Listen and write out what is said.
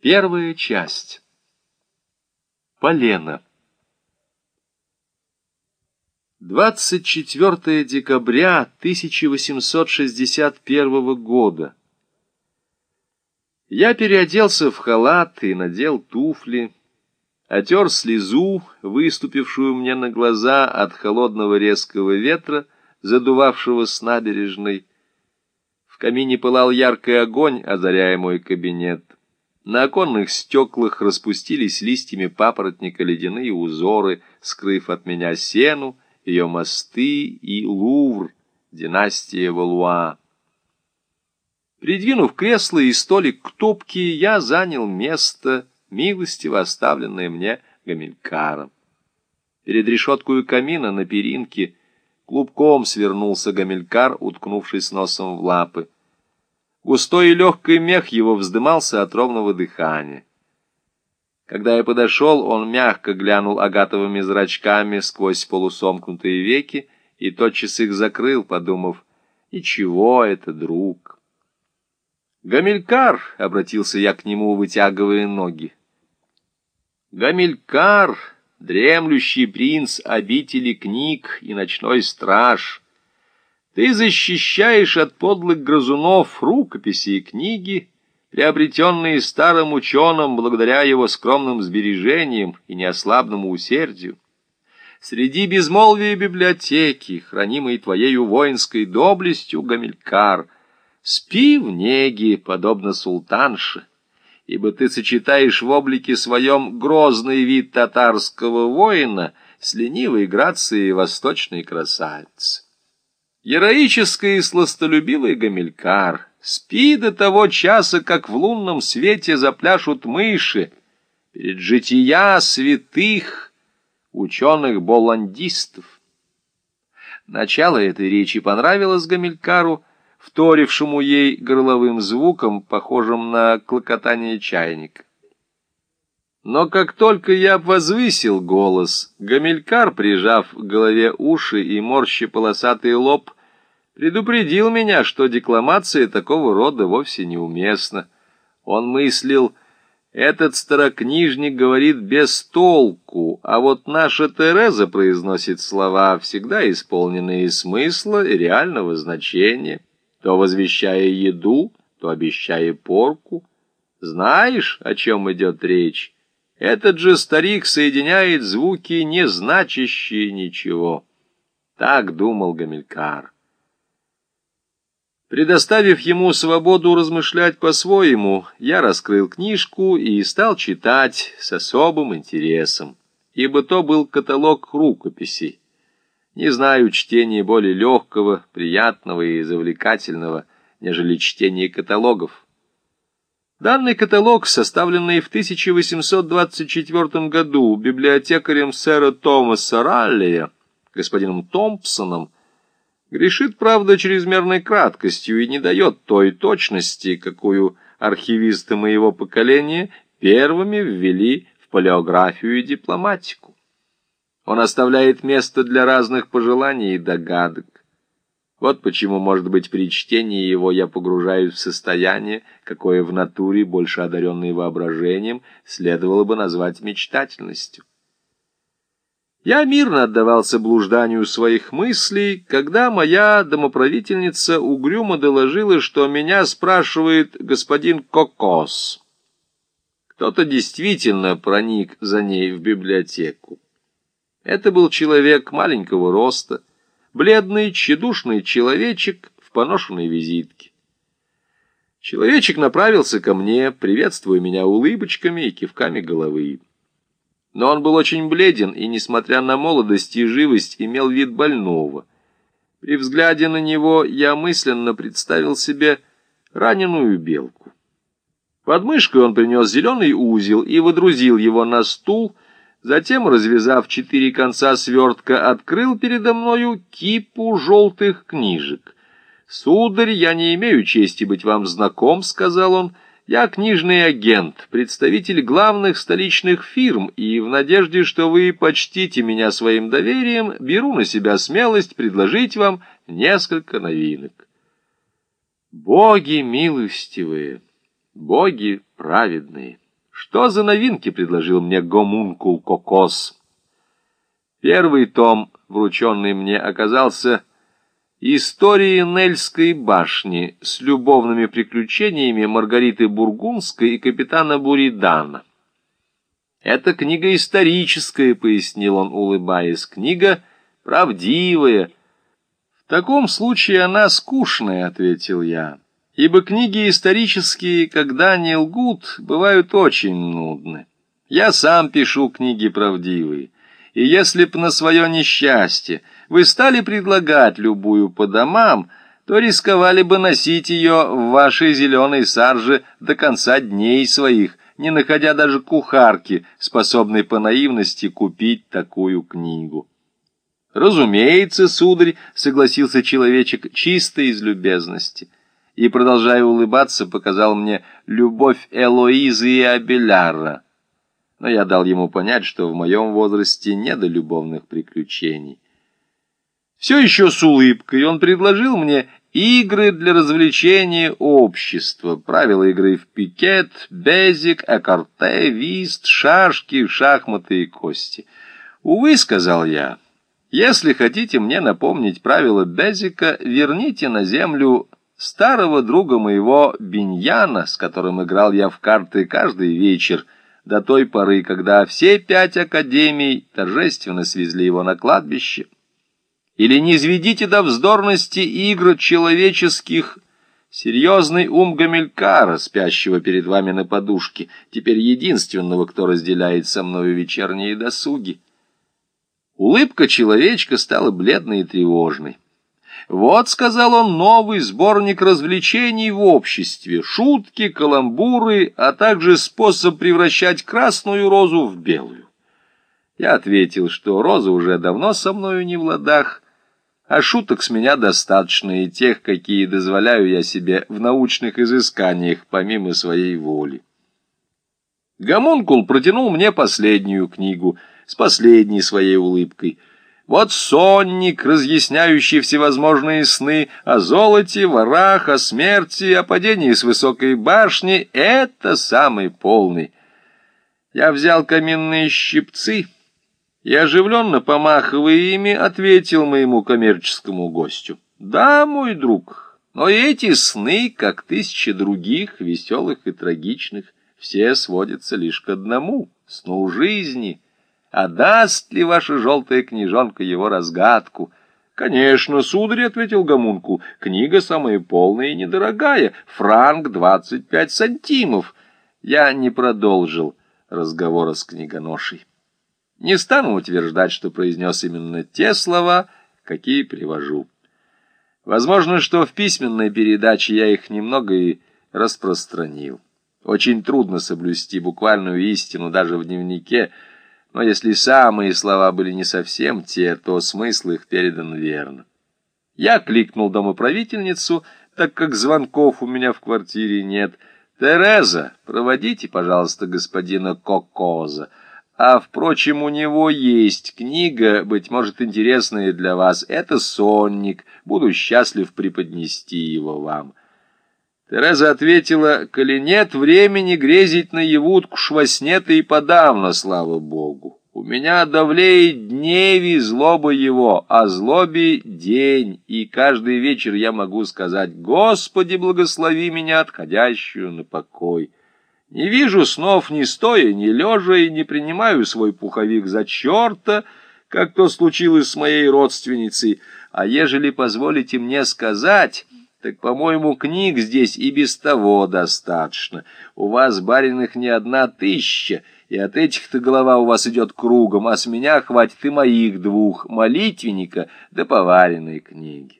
Первая часть. Полено. 24 декабря 1861 года. Я переоделся в халат и надел туфли, отер слезу, выступившую мне на глаза от холодного резкого ветра, задувавшего с набережной. В камине пылал яркий огонь, озаряя мой кабинет. На оконных стеклах распустились листьями папоротника ледяные узоры, скрыв от меня сену, ее мосты и Лувр, династия Валуа. Придвинув кресло и столик к топке, я занял место, милостиво оставленное мне гамилькаром. Перед решеткой камина на перинке клубком свернулся гамилькар, уткнувшись носом в лапы. Густой и легкий мех его вздымался от ровного дыхания. Когда я подошел, он мягко глянул агатовыми зрачками сквозь полусомкнутые веки и тотчас их закрыл, подумав, «Ничего, это друг». «Гамилькар!» — обратился я к нему, вытягивая ноги. «Гамилькар, дремлющий принц обители книг и ночной страж!» Ты защищаешь от подлых грызунов рукописи и книги, приобретенные старым ученым благодаря его скромным сбережениям и неослабному усердию. Среди безмолвия библиотеки, хранимой твоею воинской доблестью, Гамилькар, спи в неге, подобно султанше, ибо ты сочетаешь в облике своем грозный вид татарского воина с ленивой грацией восточной красавицы. Героический и сластолюбивый Гамилькар, спи до того часа, как в лунном свете запляшут мыши, перед жития святых ученых-боландистов. Начало этой речи понравилось Гамилькару, вторившему ей горловым звуком, похожим на клокотание чайника. Но как только я возвысил голос, Гамилькар, прижав к голове уши и морщи полосатый лоб, предупредил меня, что декламация такого рода вовсе неуместна. Он мыслил, этот старокнижник говорит без толку, а вот наша Тереза произносит слова, всегда исполненные смысла и реального значения, то возвещая еду, то обещая порку. Знаешь, о чем идет речь? Этот же старик соединяет звуки, не значащие ничего. Так думал Гамилькар. Предоставив ему свободу размышлять по-своему, я раскрыл книжку и стал читать с особым интересом, ибо то был каталог рукописей. Не знаю чтения более легкого, приятного и завлекательного, нежели чтение каталогов. Данный каталог, составленный в 1824 году библиотекарем сэра Томаса Раллия, господином Томпсоном, Грешит, правда, чрезмерной краткостью и не дает той точности, какую архивисты моего поколения первыми ввели в палеографию и дипломатику. Он оставляет место для разных пожеланий и догадок. Вот почему, может быть, при чтении его я погружаюсь в состояние, какое в натуре, больше одаренное воображением, следовало бы назвать мечтательностью. Я мирно отдавался блужданию своих мыслей, когда моя домоправительница угрюмо доложила, что меня спрашивает господин Кокос. Кто-то действительно проник за ней в библиотеку. Это был человек маленького роста, бледный, тщедушный человечек в поношенной визитке. Человечек направился ко мне, приветствуя меня улыбочками и кивками головы. Но он был очень бледен и, несмотря на молодость и живость, имел вид больного. При взгляде на него я мысленно представил себе раненую белку. Под мышкой он принес зеленый узел и водрузил его на стул, затем, развязав четыре конца свертка, открыл передо мною кипу желтых книжек. «Сударь, я не имею чести быть вам знаком», — сказал он, — я книжный агент, представитель главных столичных фирм, и в надежде, что вы почтите меня своим доверием, беру на себя смелость предложить вам несколько новинок. Боги милостивые, боги праведные! Что за новинки предложил мне гомункул Кокос? Первый том, врученный мне, оказался Истории Нельской башни с любовными приключениями Маргариты Бургундской и капитана Буридана. «Это книга историческая», — пояснил он, улыбаясь, — «книга правдивая». «В таком случае она скучная», — ответил я, — «ибо книги исторические, когда не лгут, бывают очень нудны. Я сам пишу книги правдивые, и если б на свое несчастье вы стали предлагать любую по домам, то рисковали бы носить ее в вашей зеленой сарже до конца дней своих, не находя даже кухарки, способной по наивности купить такую книгу. «Разумеется, сударь», — согласился человечек чисто из любезности, и, продолжая улыбаться, показал мне любовь Элоизы и Абеляра. Но я дал ему понять, что в моем возрасте не до любовных приключений. Все еще с улыбкой он предложил мне игры для развлечения общества, правила игры в пикет, безик, экарте, вист, шашки, шахматы и кости. «Увы», — сказал я, — «если хотите мне напомнить правила безика, верните на землю старого друга моего Биньяна, с которым играл я в карты каждый вечер, до той поры, когда все пять академий торжественно свезли его на кладбище». Или не изведите до вздорности игр человеческих серьезный ум Гамилькара, спящего перед вами на подушке, теперь единственного, кто разделяет со мною вечерние досуги. Улыбка человечка стала бледной и тревожной. «Вот», — сказал он, — «новый сборник развлечений в обществе, шутки, каламбуры, а также способ превращать красную розу в белую». Я ответил, что роза уже давно со мною не в ладах, — а шуток с меня достаточно и тех, какие дозволяю я себе в научных изысканиях помимо своей воли. Гомункул протянул мне последнюю книгу с последней своей улыбкой. Вот сонник, разъясняющий всевозможные сны о золоте, ворах, о смерти, о падении с высокой башни, это самый полный. Я взял каменные щипцы — и, оживленно помахивая ими, ответил моему коммерческому гостю. «Да, мой друг, но эти сны, как тысячи других, веселых и трагичных, все сводятся лишь к одному — сну жизни. А даст ли ваша желтая книжонка его разгадку?» «Конечно, сударь», — ответил Гомункул, — «книга самая полная и недорогая, франк двадцать пять сантимов». Я не продолжил разговора с книгоношей. Не стану утверждать, что произнес именно те слова, какие привожу. Возможно, что в письменной передаче я их немного и распространил. Очень трудно соблюсти буквальную истину даже в дневнике, но если самые слова были не совсем те, то смысл их передан верно. Я кликнул домоправительницу, так как звонков у меня в квартире нет. «Тереза, проводите, пожалуйста, господина Кокоза». А, впрочем, у него есть книга, быть может, интересная для вас. Это «Сонник». Буду счастлив преподнести его вам. Тереза ответила, коли нет времени грезить наяву, уж во сне-то и подавно, слава богу. У меня давлеет дневи злоба его, а злобе день, и каждый вечер я могу сказать, «Господи, благослови меня, отходящую на покой». Не вижу снов ни стоя, ни лежа, и не принимаю свой пуховик за черта, как то случилось с моей родственницей. А ежели позволите мне сказать, так, по-моему, книг здесь и без того достаточно. У вас, бариных, не одна тысяча, и от этих-то голова у вас идет кругом, а с меня хватит и моих двух, молитвенника да поваренной книги.